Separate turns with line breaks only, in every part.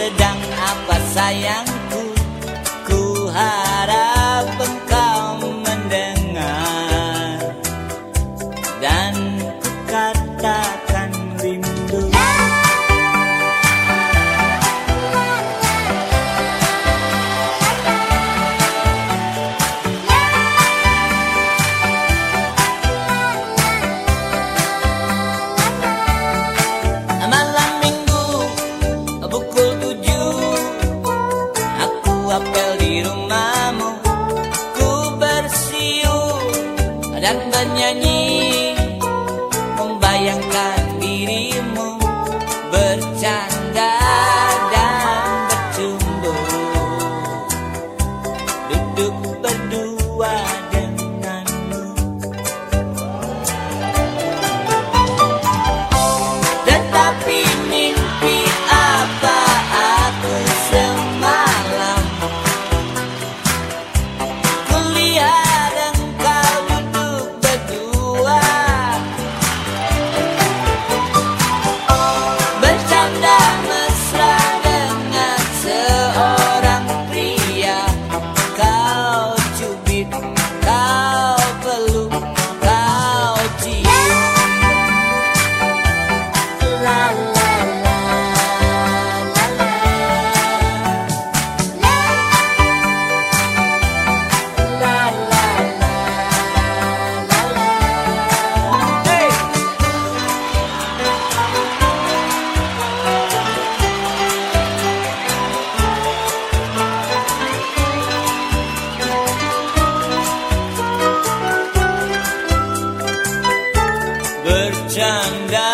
sedang apa sayang? dan bernyanyi. Membayangkan janda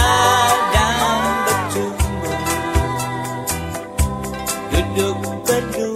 dan bertumbuh duduk berdua.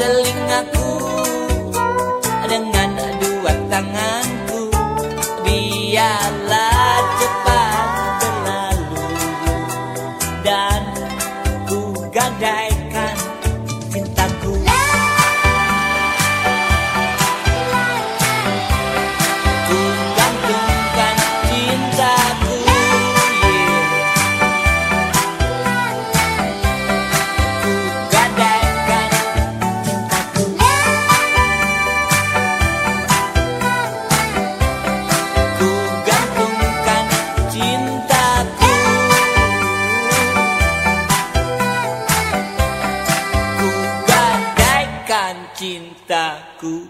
telingaku. cintaku.